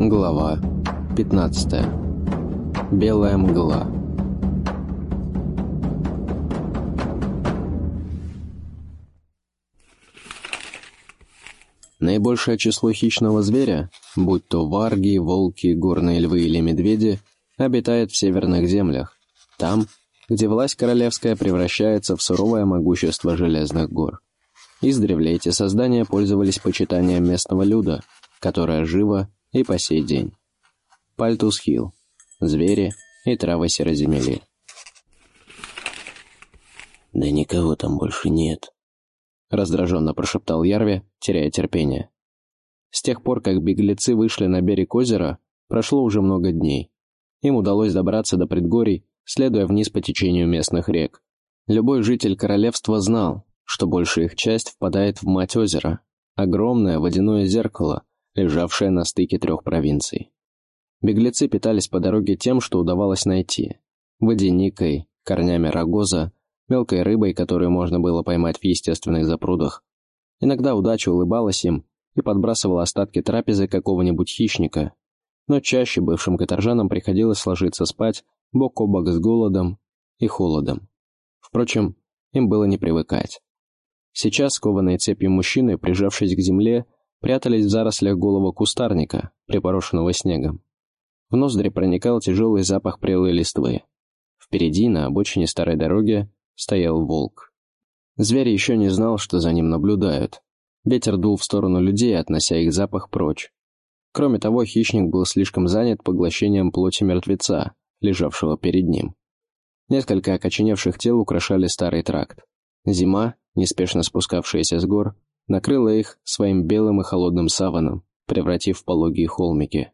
Глава 15. Белая мгла. Наибольшее число хищного зверя, будь то варги, волки, горные львы или медведи, обитает в северных землях, там, где власть королевская превращается в суровое могущество железных гор. Издревле эти создания пользовались почитанием местного люда, которое живо и по сей день. Пальтус-Хилл. Звери и травы сероземели. «Да никого там больше нет», — раздраженно прошептал Ярви, теряя терпение. С тех пор, как беглецы вышли на берег озера, прошло уже много дней. Им удалось добраться до предгорий, следуя вниз по течению местных рек. Любой житель королевства знал, что большая их часть впадает в мать озера, огромное водяное зеркало, лежавшее на стыке трех провинций. Беглецы питались по дороге тем, что удавалось найти. Водяникой, корнями рогоза, мелкой рыбой, которую можно было поймать в естественных запрудах. Иногда удача улыбалась им и подбрасывала остатки трапезы какого-нибудь хищника. Но чаще бывшим каторжанам приходилось ложиться спать бок о бок с голодом и холодом. Впрочем, им было не привыкать. Сейчас скованные цепью мужчины, прижавшись к земле, прятались в зарослях голого кустарника, припорошенного снегом. В ноздри проникал тяжелый запах прелой листвы. Впереди, на обочине старой дороги, стоял волк. Зверь еще не знал, что за ним наблюдают. Ветер дул в сторону людей, относя их запах прочь. Кроме того, хищник был слишком занят поглощением плоти мертвеца, лежавшего перед ним. Несколько окоченевших тел украшали старый тракт. Зима, неспешно спускавшаяся с гор, накрыла их своим белым и холодным саваном, превратив в пологие холмики.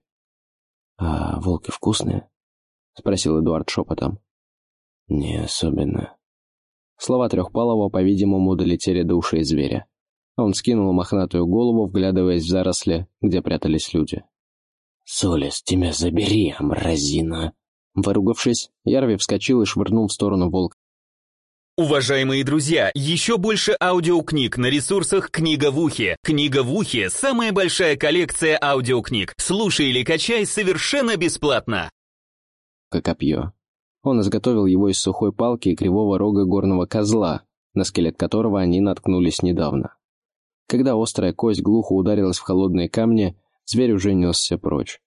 «А волки вкусные?» — спросил Эдуард шепотом. «Не особенно». Слова Трехпалова, по-видимому, долетели до ушей зверя. Он скинул мохнатую голову, вглядываясь в заросли, где прятались люди. «Солис, тебя забери, амразина!» Выругавшись, Ярви вскочил и швырнул в сторону волка Уважаемые друзья, еще больше аудиокниг на ресурсах «Книга в ухе». «Книга в ухе» — самая большая коллекция аудиокниг. Слушай или качай совершенно бесплатно. Копье. Он изготовил его из сухой палки и кривого рога горного козла, на скелет которого они наткнулись недавно. Когда острая кость глухо ударилась в холодные камни, зверь уже несся прочь.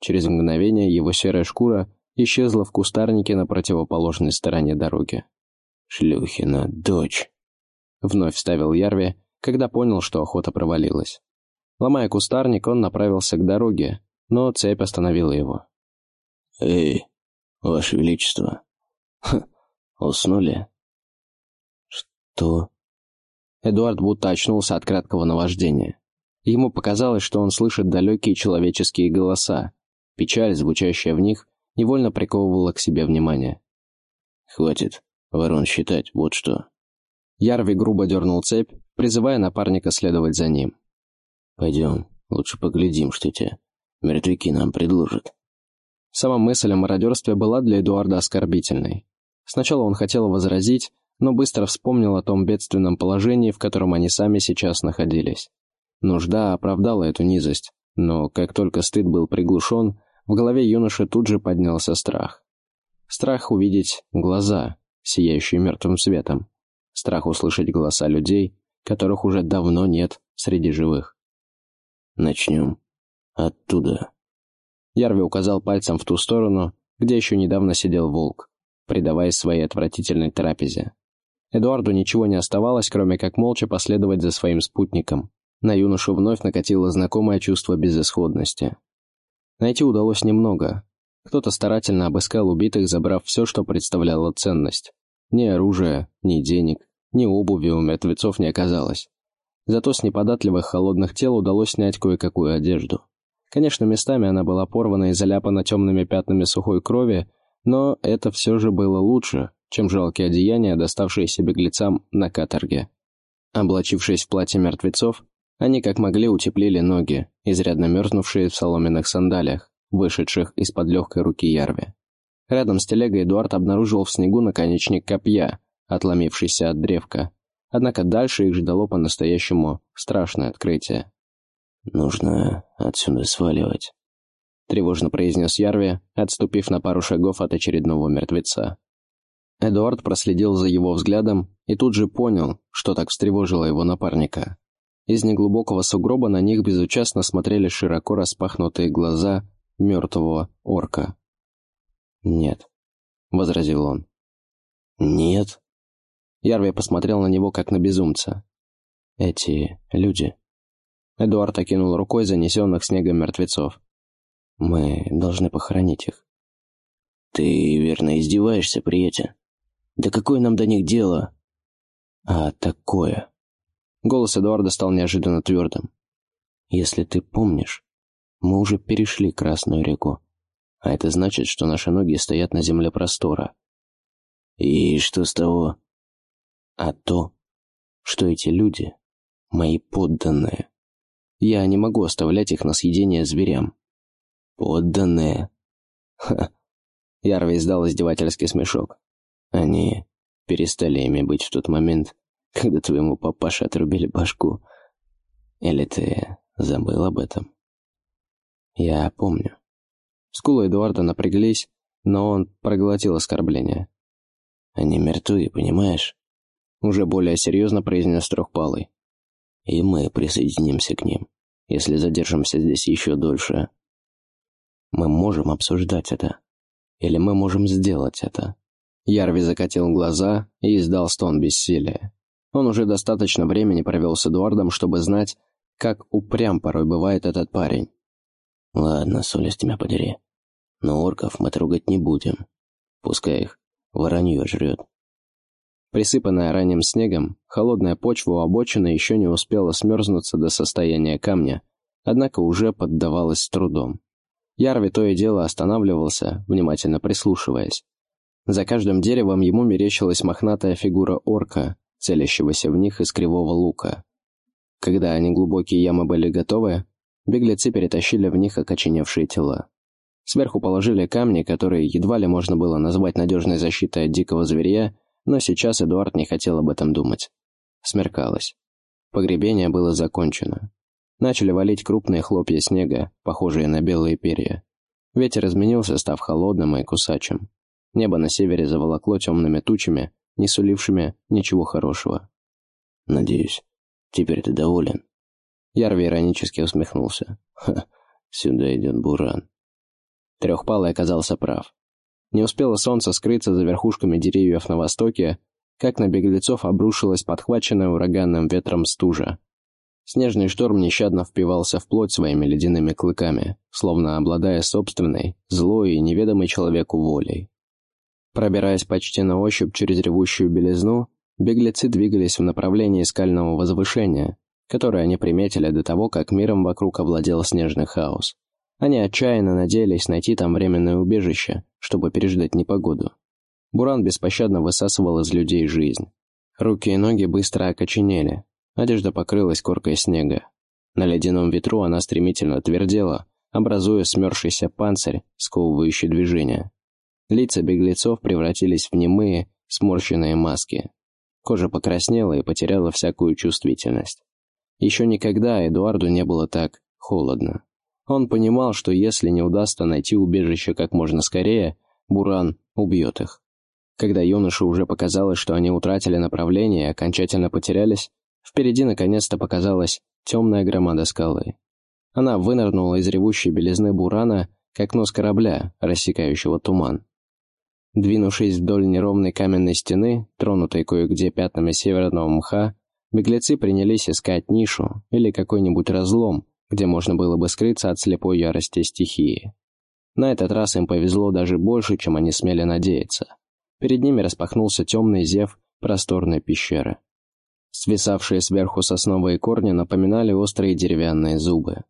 Через мгновение его серая шкура исчезла в кустарнике на противоположной стороне дороги. «Шлюхина дочь», — вновь вставил Ярви, когда понял, что охота провалилась. Ломая кустарник, он направился к дороге, но цепь остановила его. «Эй, Ваше Величество, Ха, уснули?» «Что?» Эдуард будто очнулся от краткого наваждения. Ему показалось, что он слышит далекие человеческие голоса. Печаль, звучащая в них, невольно приковывала к себе внимание. «Хватит ворон считать, вот что». Ярви грубо дернул цепь, призывая напарника следовать за ним. «Пойдем, лучше поглядим, что те мертвяки нам предложат». Сама мысль о мародерстве была для Эдуарда оскорбительной. Сначала он хотел возразить, но быстро вспомнил о том бедственном положении, в котором они сами сейчас находились. Нужда оправдала эту низость, но как только стыд был приглушен, в голове юноши тут же поднялся страх. Страх увидеть глаза, сияющие мертвым светом. Страх услышать голоса людей, которых уже давно нет среди живых. «Начнем оттуда». Ярви указал пальцем в ту сторону, где еще недавно сидел волк, предаваясь своей отвратительной трапезе. Эдуарду ничего не оставалось, кроме как молча последовать за своим спутником. На юношу вновь накатило знакомое чувство безысходности. Найти удалось немного. Кто-то старательно обыскал убитых, забрав все, что представляло ценность. Ни оружия, ни денег, ни обуви у мертвецов не оказалось. Зато с неподатливых холодных тел удалось снять кое-какую одежду. Конечно, местами она была порвана и заляпана темными пятнами сухой крови, но это все же было лучше, чем жалкие одеяния, доставшиеся беглецам на каторге. Облачившись в платье мертвецов, они как могли утеплили ноги, изрядно мерзнувшие в соломенных сандалиях, вышедших из-под легкой руки Ярви. Рядом с телегой Эдуард обнаружил в снегу наконечник копья, отломившийся от древка. Однако дальше их ждало по-настоящему страшное открытие. «Нужно отсюда сваливать», тревожно произнес Ярви, отступив на пару шагов от очередного мертвеца. Эдуард проследил за его взглядом и тут же понял, что так встревожило его напарника. Из неглубокого сугроба на них безучастно смотрели широко распахнутые глаза мертвого орка. «Нет», — возразил он. «Нет?» Ярви посмотрел на него, как на безумца. «Эти люди...» Эдуард окинул рукой занесенных снегом мертвецов. «Мы должны похоронить их». «Ты верно издеваешься, приятель? Да какое нам до них дело?» «А такое...» Голос Эдуарда стал неожиданно твердым. «Если ты помнишь, мы уже перешли Красную реку, а это значит, что наши ноги стоят на земле простора». «И что с того?» «А то, что эти люди — мои подданные. Я не могу оставлять их на съедение зверям». «Подданные?» «Ха!» Ярви издал издевательский смешок. «Они перестали ими быть в тот момент, когда твоему папаше отрубили башку. Или ты забыл об этом?» «Я помню». Скулы Эдуарда напряглись, но он проглотил оскорбление. «Они мертвы, понимаешь?» Уже более серьезно произнес Трехпалый. «И мы присоединимся к ним, если задержимся здесь еще дольше. Мы можем обсуждать это. Или мы можем сделать это». Ярви закатил глаза и издал стон бессилия. Он уже достаточно времени провел с Эдуардом, чтобы знать, как упрям порой бывает этот парень. «Ладно, совесть тебя подери. Но орков мы трогать не будем. Пускай их воронье жрет». Присыпанная ранним снегом, холодная почва у обочины еще не успела смерзнуться до состояния камня, однако уже поддавалась с трудом. Ярви то и дело останавливался, внимательно прислушиваясь. За каждым деревом ему мерещилась мохнатая фигура орка, целящегося в них из кривого лука. Когда они глубокие ямы были готовы, беглецы перетащили в них окоченевшие тела. Сверху положили камни, которые едва ли можно было назвать надежной защитой от дикого зверя, но сейчас Эдуард не хотел об этом думать. Смеркалось. Погребение было закончено. Начали валить крупные хлопья снега, похожие на белые перья. Ветер изменился, став холодным и кусачим. Небо на севере заволокло темными тучами, не сулившими ничего хорошего. «Надеюсь, теперь ты доволен?» Ярви иронически усмехнулся. «Ха, сюда идет буран». Трехпалый оказался прав. Не успело солнце скрыться за верхушками деревьев на востоке, как на беглецов обрушилась подхваченная ураганным ветром стужа. Снежный шторм нещадно впивался в плоть своими ледяными клыками, словно обладая собственной, злой и неведомой человеку волей. Пробираясь почти на ощупь через ревущую белизну, беглецы двигались в направлении скального возвышения, которое они приметили до того, как миром вокруг овладел снежный хаос. Они отчаянно надеялись найти там временное убежище, чтобы переждать непогоду. Буран беспощадно высасывал из людей жизнь. Руки и ноги быстро окоченели, одежда покрылась коркой снега. На ледяном ветру она стремительно твердела, образуя смерзшийся панцирь, сковывающий движение. Лица беглецов превратились в немые, сморщенные маски. Кожа покраснела и потеряла всякую чувствительность. Еще никогда Эдуарду не было так холодно. Он понимал, что если не удастся найти убежище как можно скорее, Буран убьет их. Когда юноше уже показалось, что они утратили направление и окончательно потерялись, впереди наконец-то показалась темная громада скалы. Она вынырнула из ревущей белизны Бурана, как нос корабля, рассекающего туман. Двинувшись вдоль неровной каменной стены, тронутой кое-где пятнами северного мха, беглецы принялись искать нишу или какой-нибудь разлом, где можно было бы скрыться от слепой ярости стихии. На этот раз им повезло даже больше, чем они смели надеяться. Перед ними распахнулся темный зев просторной пещеры. Свисавшие сверху сосновые корни напоминали острые деревянные зубы.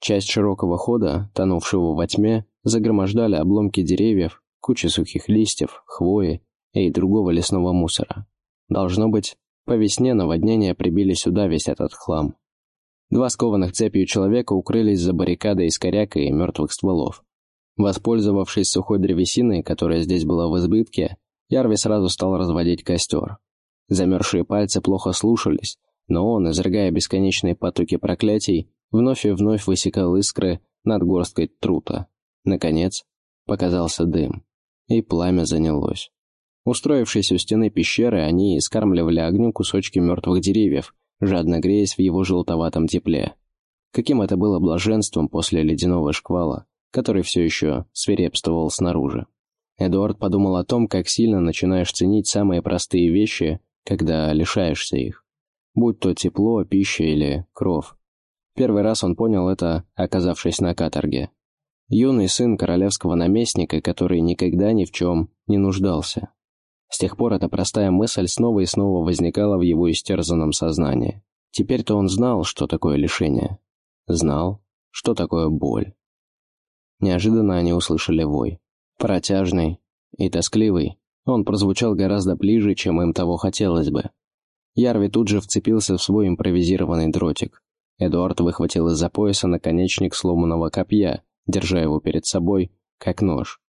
Часть широкого хода, тонувшего во тьме, загромождали обломки деревьев, кучи сухих листьев, хвои и другого лесного мусора. Должно быть, по весне наводнения прибили сюда весь этот хлам. Два скованных цепью человека укрылись за баррикадой из коряка и мертвых стволов. Воспользовавшись сухой древесиной, которая здесь была в избытке, Ярви сразу стал разводить костер. Замерзшие пальцы плохо слушались, но он, изрыгая бесконечные потоки проклятий, вновь и вновь высекал искры над горсткой трута. Наконец, показался дым, и пламя занялось. Устроившись у стены пещеры, они скармливали огню кусочки мертвых деревьев, жадно греясь в его желтоватом тепле. Каким это было блаженством после ледяного шквала, который все еще свирепствовал снаружи. Эдуард подумал о том, как сильно начинаешь ценить самые простые вещи, когда лишаешься их. Будь то тепло, пища или кров. Первый раз он понял это, оказавшись на каторге. Юный сын королевского наместника, который никогда ни в чем не нуждался. С тех пор эта простая мысль снова и снова возникала в его истерзанном сознании. Теперь-то он знал, что такое лишение. Знал, что такое боль. Неожиданно они услышали вой. Протяжный и тоскливый, он прозвучал гораздо ближе, чем им того хотелось бы. Ярви тут же вцепился в свой импровизированный дротик. Эдуард выхватил из-за пояса наконечник сломанного копья, держа его перед собой, как нож.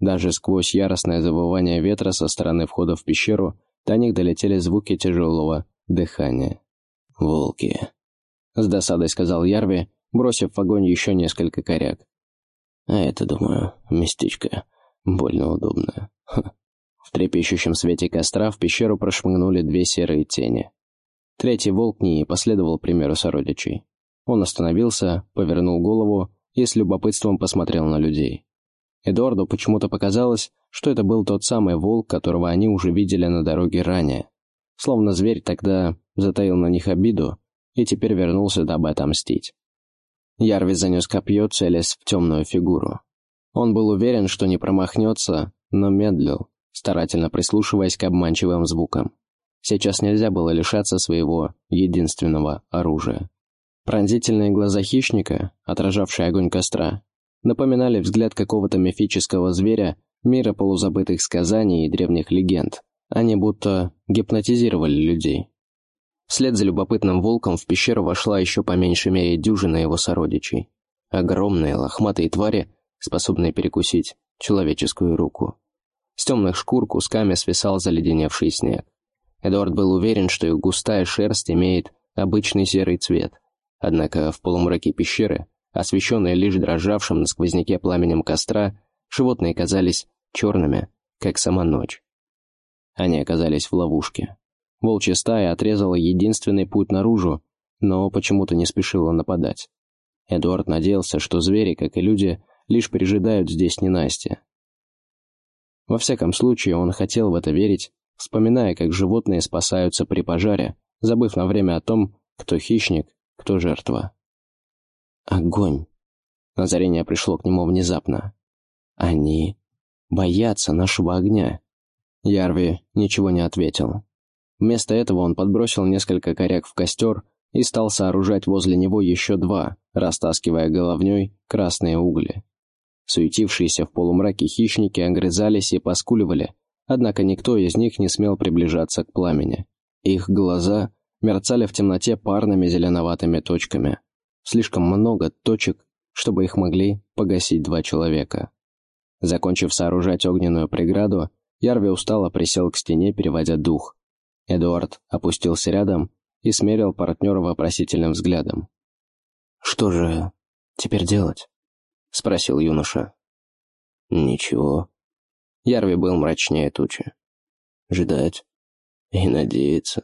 Даже сквозь яростное завывание ветра со стороны входа в пещеру до них долетели звуки тяжелого дыхания. «Волки», — с досадой сказал Ярви, бросив в огонь еще несколько коряк. «А это, думаю, местечко больно удобное». В трепещущем свете костра в пещеру прошмыгнули две серые тени. Третий волк не последовал примеру сородичей. Он остановился, повернул голову и с любопытством посмотрел на людей. Эдуарду почему-то показалось, что это был тот самый волк, которого они уже видели на дороге ранее. Словно зверь тогда затаил на них обиду и теперь вернулся, дабы отомстить. Ярви занес копье, целясь в темную фигуру. Он был уверен, что не промахнется, но медлил, старательно прислушиваясь к обманчивым звукам. Сейчас нельзя было лишаться своего единственного оружия. Пронзительные глаза хищника, отражавшие огонь костра, напоминали взгляд какого-то мифического зверя мира полузабытых сказаний и древних легенд. Они будто гипнотизировали людей. Вслед за любопытным волком в пещеру вошла еще по меньшей мере дюжина его сородичей. Огромные лохматые твари, способные перекусить человеческую руку. С темных шкур кусками свисал заледеневший снег. Эдуард был уверен, что их густая шерсть имеет обычный серый цвет. Однако в полумраке пещеры Освещенные лишь дрожавшим на сквозняке пламенем костра, животные казались черными, как сама ночь. Они оказались в ловушке. Волчья стая отрезала единственный путь наружу, но почему-то не спешила нападать. Эдуард надеялся, что звери, как и люди, лишь пережидают здесь ненастье. Во всяком случае, он хотел в это верить, вспоминая, как животные спасаются при пожаре, забыв на время о том, кто хищник, кто жертва. Огонь. Озарение пришло к нему внезапно. Они боятся нашего огня. Ярви ничего не ответил. Вместо этого он подбросил несколько коряк в костер и стал сооружать возле него еще два, растаскивая головней красные угли. Суетившиеся в полумраке хищники огрызались и поскуливали, однако никто из них не смел приближаться к пламени. Их глаза мерцали в темноте парными зеленоватыми точками. Слишком много точек, чтобы их могли погасить два человека. Закончив сооружать огненную преграду, Ярви устало присел к стене, переводя дух. Эдуард опустился рядом и смерил партнера вопросительным взглядом. «Что же теперь делать?» — спросил юноша. «Ничего». Ярви был мрачнее тучи. «Ждать и надеяться».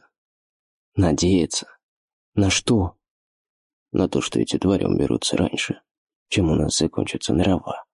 «Надеяться? На что?» На то, что эти твари уберутся раньше, чем у нас закончатся дрова.